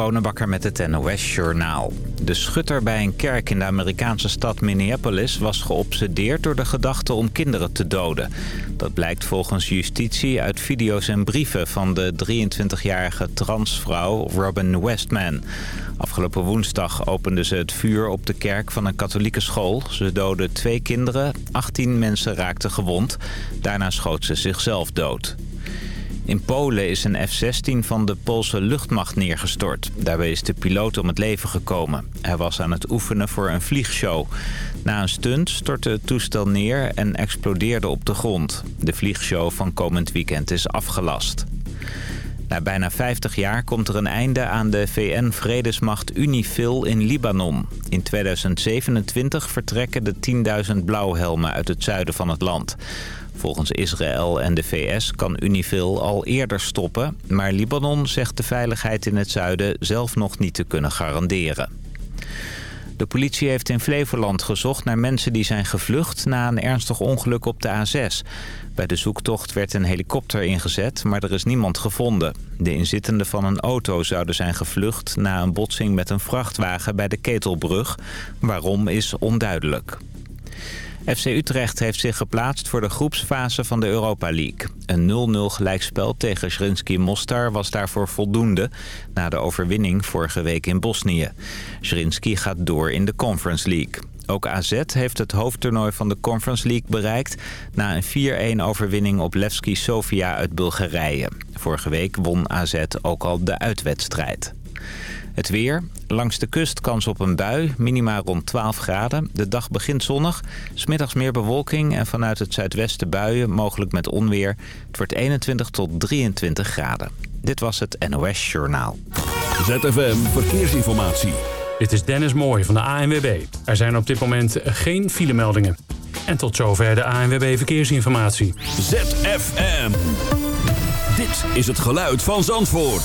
Bonenbakker met het NOS Journaal. De schutter bij een kerk in de Amerikaanse stad Minneapolis... was geobsedeerd door de gedachte om kinderen te doden. Dat blijkt volgens justitie uit video's en brieven... van de 23-jarige transvrouw Robin Westman. Afgelopen woensdag opende ze het vuur op de kerk van een katholieke school. Ze doodde twee kinderen, 18 mensen raakten gewond. Daarna schoot ze zichzelf dood. In Polen is een F-16 van de Poolse luchtmacht neergestort. Daarbij is de piloot om het leven gekomen. Hij was aan het oefenen voor een vliegshow. Na een stunt stortte het toestel neer en explodeerde op de grond. De vliegshow van komend weekend is afgelast. Na bijna 50 jaar komt er een einde aan de VN-vredesmacht UNIFIL in Libanon. In 2027 vertrekken de 10.000 blauwhelmen uit het zuiden van het land. Volgens Israël en de VS kan Unifil al eerder stoppen... maar Libanon zegt de veiligheid in het zuiden zelf nog niet te kunnen garanderen. De politie heeft in Flevoland gezocht naar mensen die zijn gevlucht... na een ernstig ongeluk op de A6. Bij de zoektocht werd een helikopter ingezet, maar er is niemand gevonden. De inzittenden van een auto zouden zijn gevlucht... na een botsing met een vrachtwagen bij de Ketelbrug. Waarom is onduidelijk. FC Utrecht heeft zich geplaatst voor de groepsfase van de Europa League. Een 0-0 gelijkspel tegen Srinski Mostar was daarvoor voldoende... na de overwinning vorige week in Bosnië. Srinski gaat door in de Conference League. Ook AZ heeft het hoofdtoernooi van de Conference League bereikt... na een 4-1 overwinning op Levski Sofia uit Bulgarije. Vorige week won AZ ook al de uitwedstrijd. Het weer. Langs de kust kans op een bui. Minima rond 12 graden. De dag begint zonnig. Smiddags meer bewolking en vanuit het zuidwesten buien. Mogelijk met onweer. Het wordt 21 tot 23 graden. Dit was het NOS Journaal. ZFM Verkeersinformatie. Dit is Dennis Mooij van de ANWB. Er zijn op dit moment geen filemeldingen. En tot zover de ANWB Verkeersinformatie. ZFM. Dit is het geluid van Zandvoort.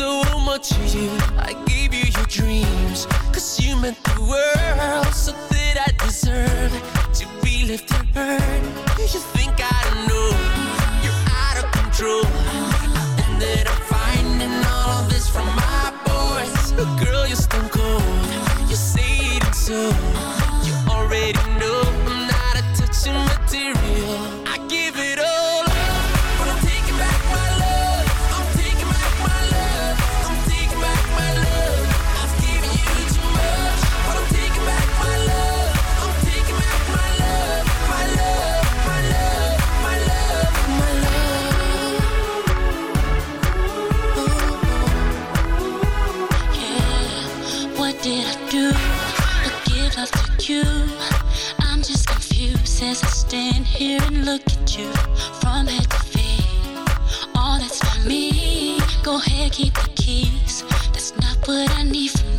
So much to you. I gave you your dreams, cause you meant the world. So that I deserve to be left hurt. You think I don't know you're out of control. I ended up finding all of this from my boys. Girl, you're stone cold. You say it so. You already know you. I'm just confused as I stand here and look at you from head to feet. All that's for me. Go ahead, keep the keys. That's not what I need from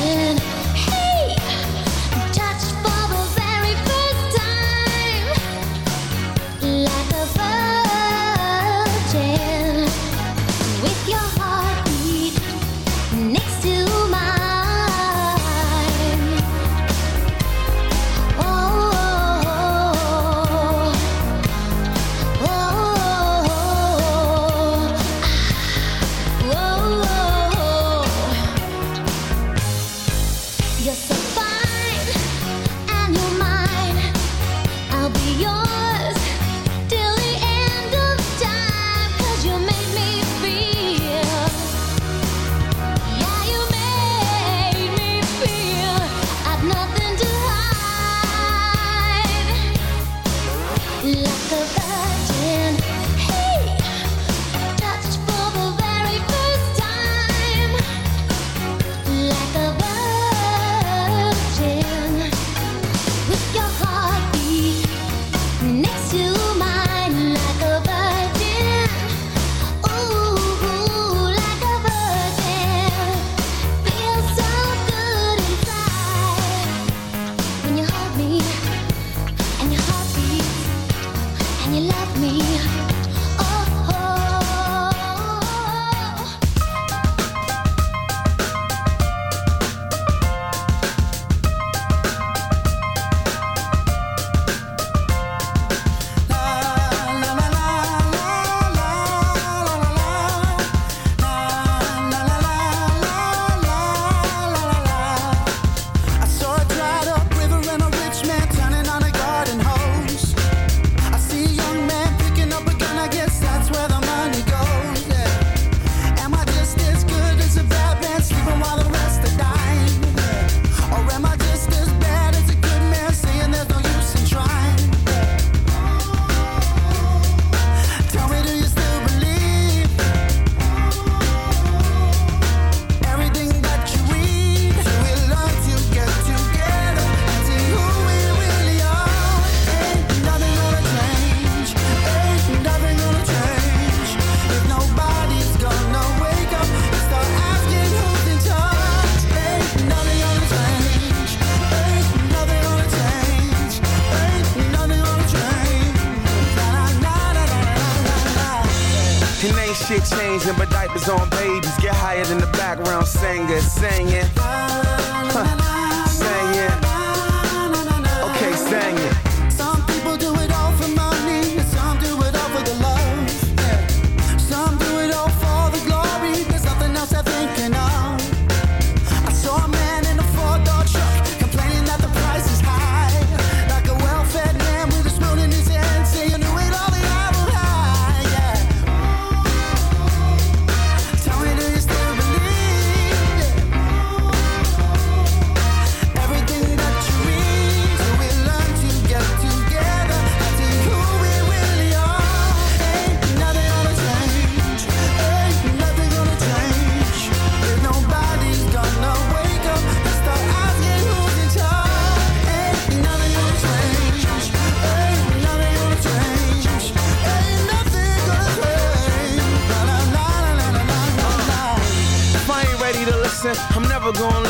in.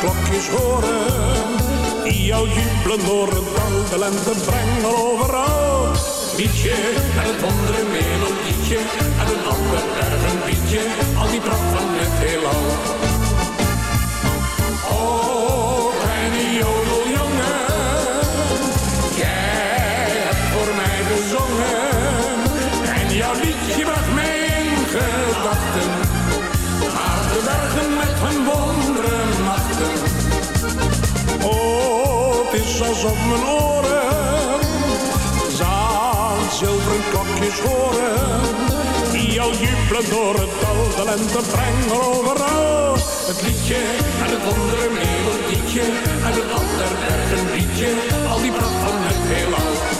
Klokjes horen. Die jou jubelen door het de lente brengen overal. Liedje en het wondere melodietje en een ander bergen liedje, al die pracht van het heelal. Is alsof mijn oren zaad zilveren klokjes horen. Die al jubelen door het dal, de lente brengen overal. Het liedje en het wondere melodietje en het ander bergen liedje. Al die pracht van het heelal.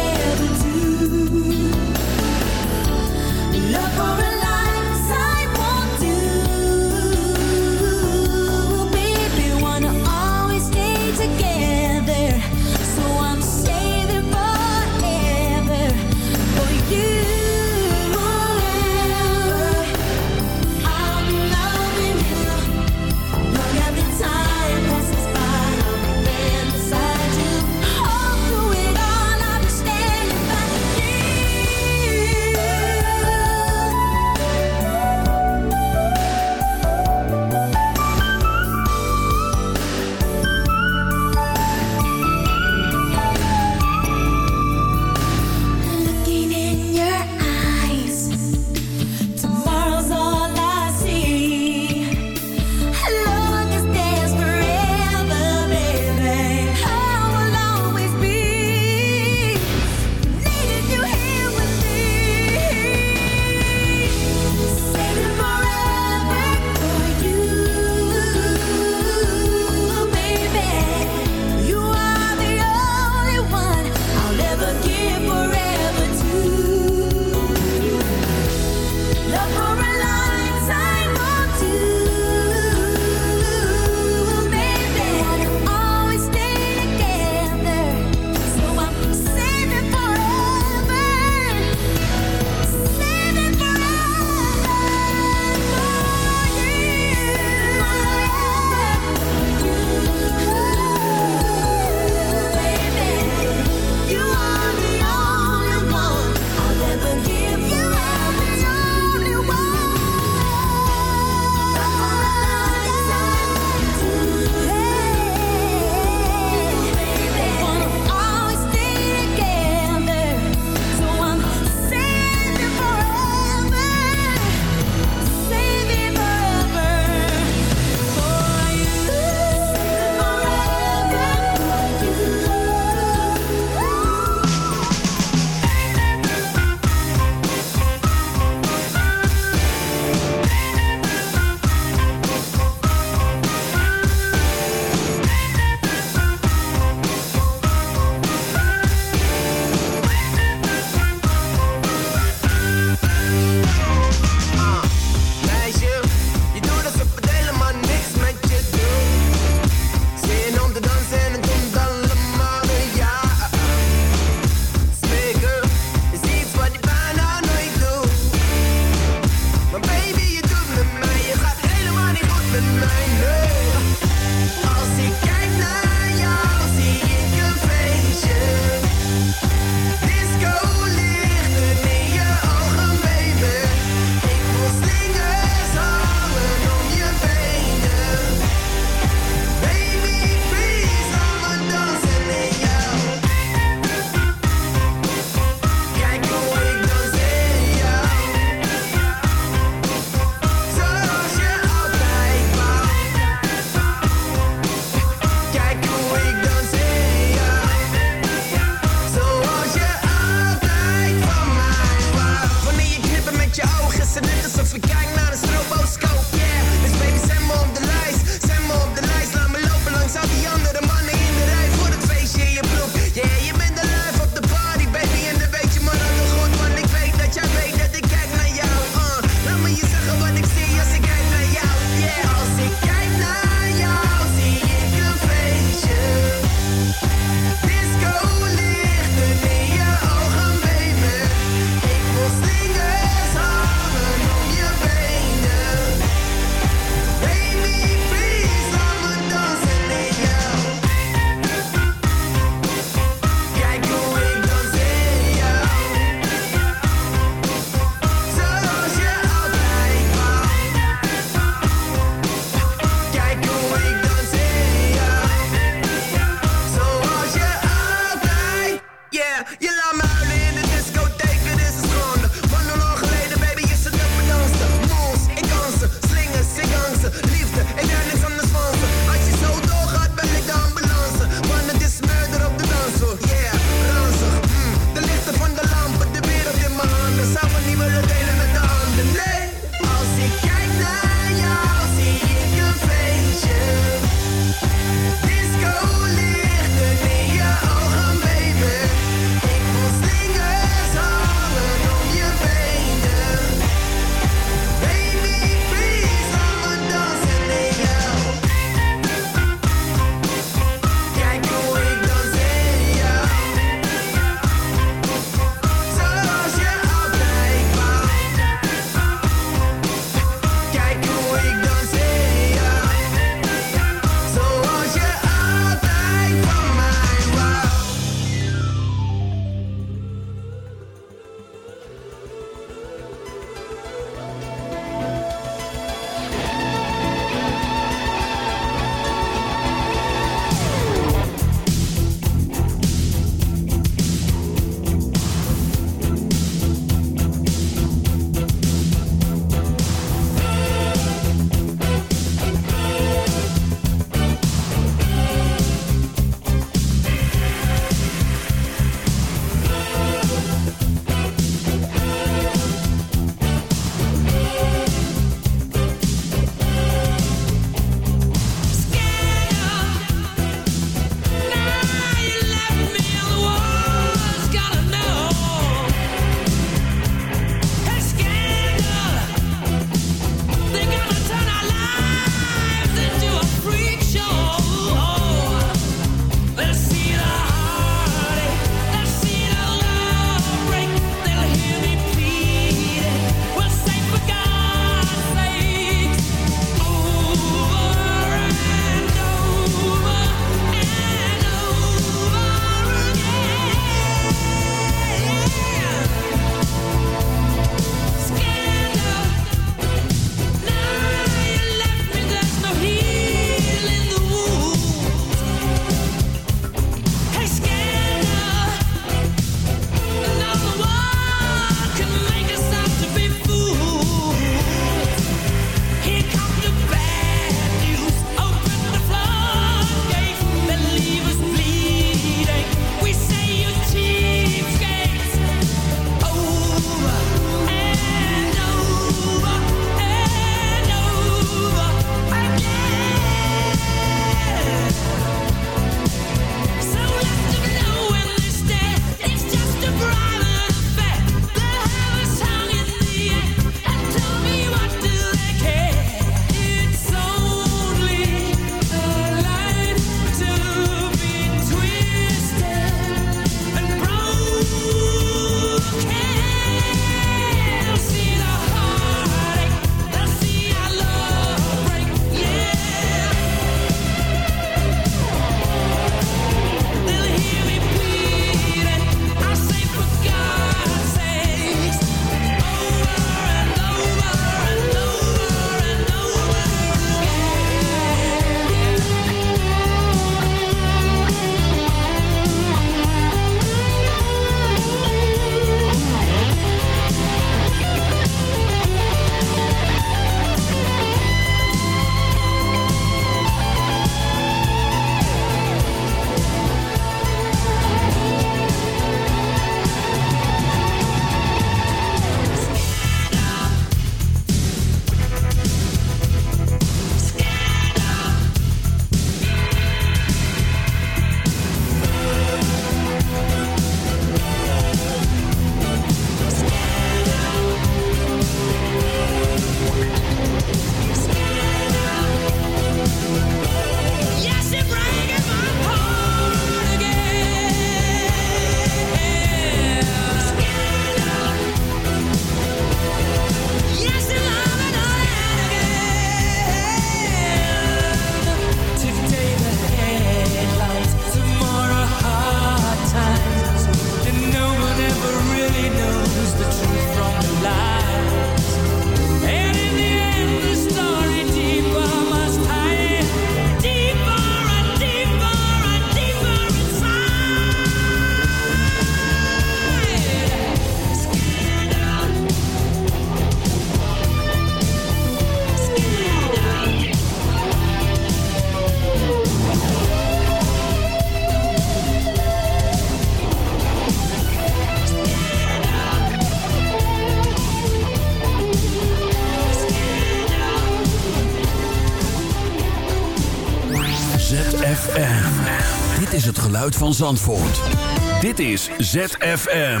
Dit is ZFM.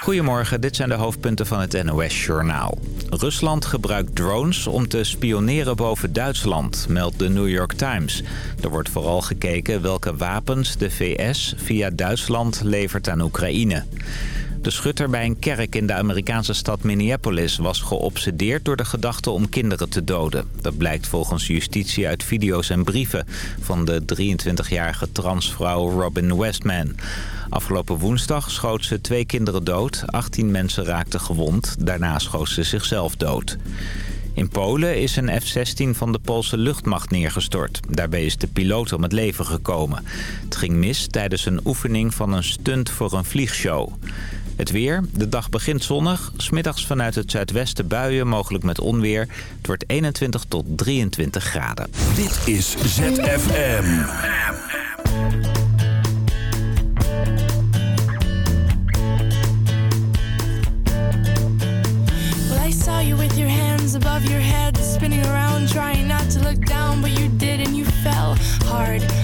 Goedemorgen, dit zijn de hoofdpunten van het NOS-journaal. Rusland gebruikt drones om te spioneren boven Duitsland, meldt de New York Times. Er wordt vooral gekeken welke wapens de VS via Duitsland levert aan Oekraïne. De schutter bij een kerk in de Amerikaanse stad Minneapolis was geobsedeerd door de gedachte om kinderen te doden. Dat blijkt volgens justitie uit video's en brieven van de 23-jarige transvrouw Robin Westman. Afgelopen woensdag schoot ze twee kinderen dood, 18 mensen raakten gewond, daarna schoot ze zichzelf dood. In Polen is een F-16 van de Poolse luchtmacht neergestort. Daarbij is de piloot om het leven gekomen. Het ging mis tijdens een oefening van een stunt voor een vliegshow. Het weer. De dag begint zonnig. Smiddags vanuit het zuidwesten buien, mogelijk met onweer. Het wordt 21 tot 23 graden. Dit is ZFM. Well, I saw you with your hands above your head, spinning around, trying not to look down, but you did, and you fell hard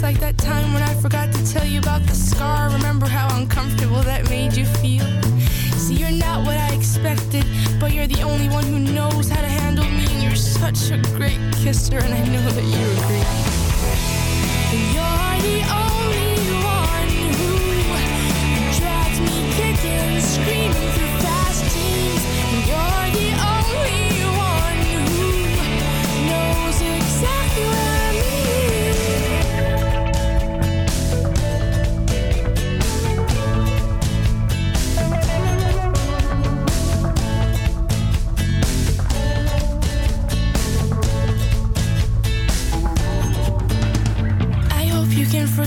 tell like that time when I forgot to tell you about the scar. Remember how uncomfortable that made you feel? See, you're not what I expected, but you're the only one who knows how to handle me, and you're such a great kisser, and I know that you agree. You're the only one who drags me kicking, screaming through fast teens. You're the only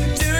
do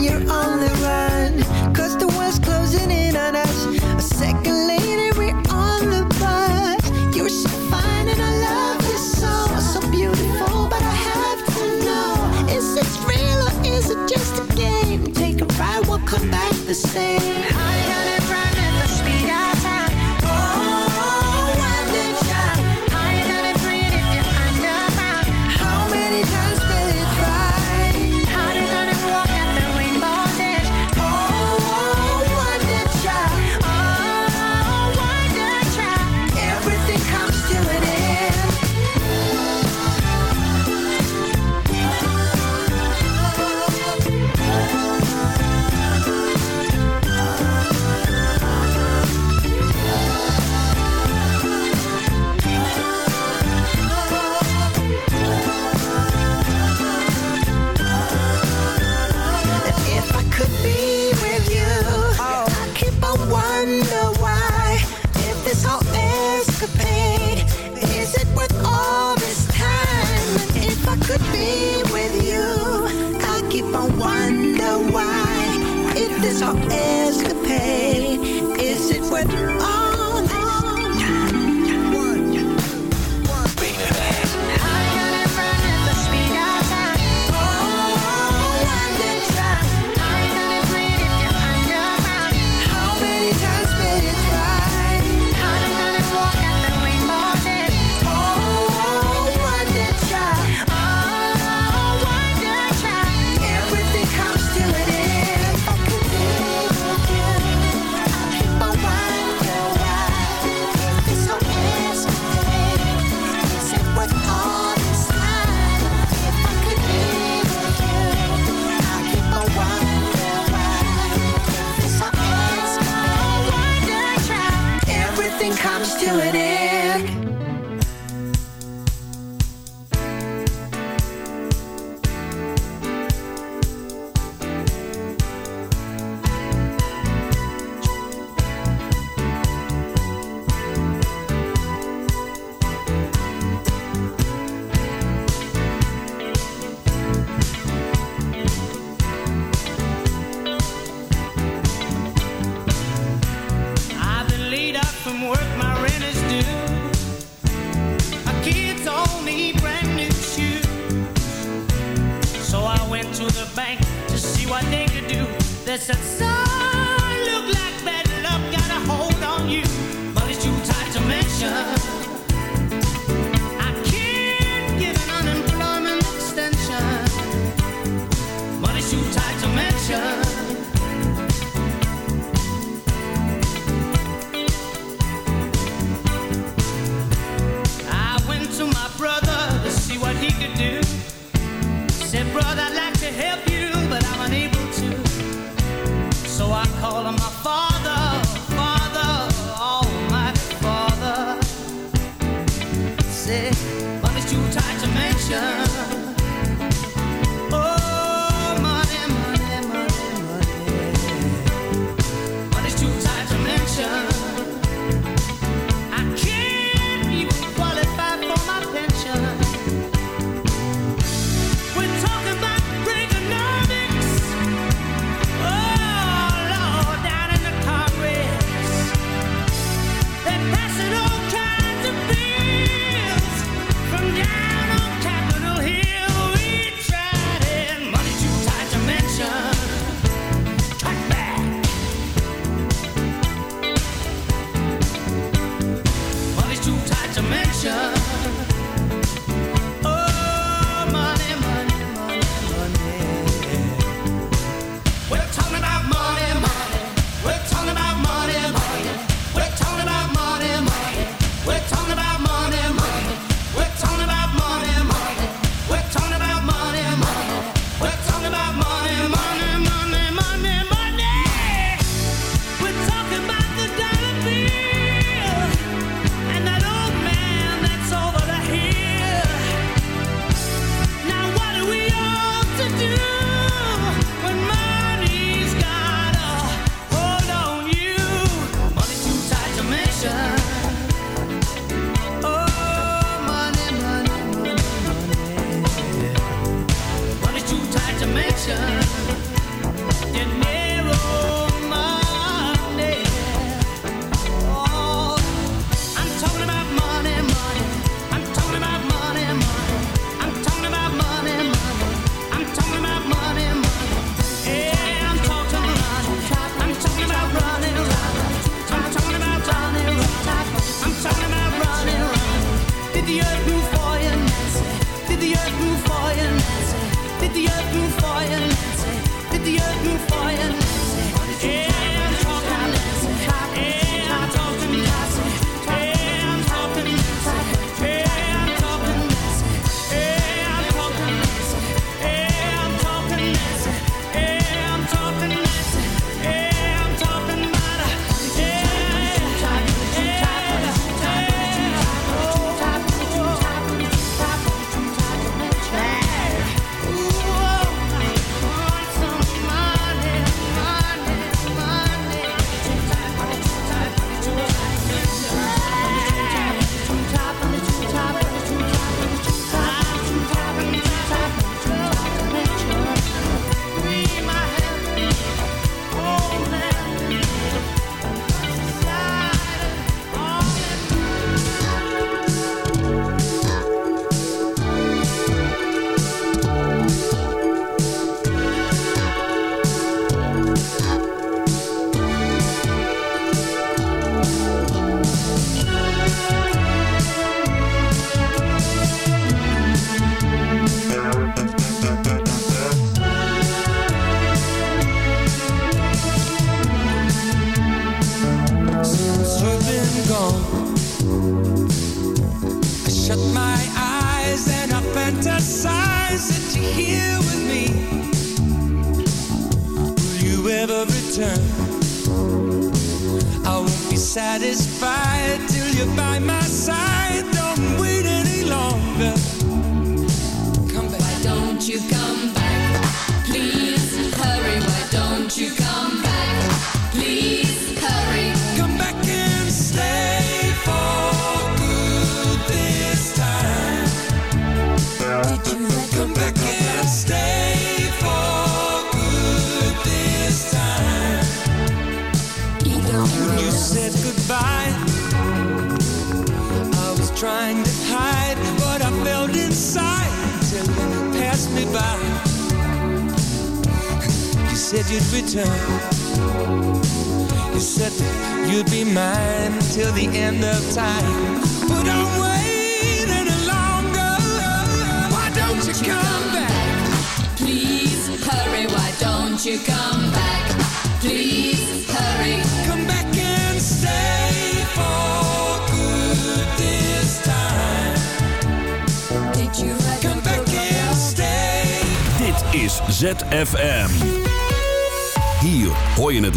on your own.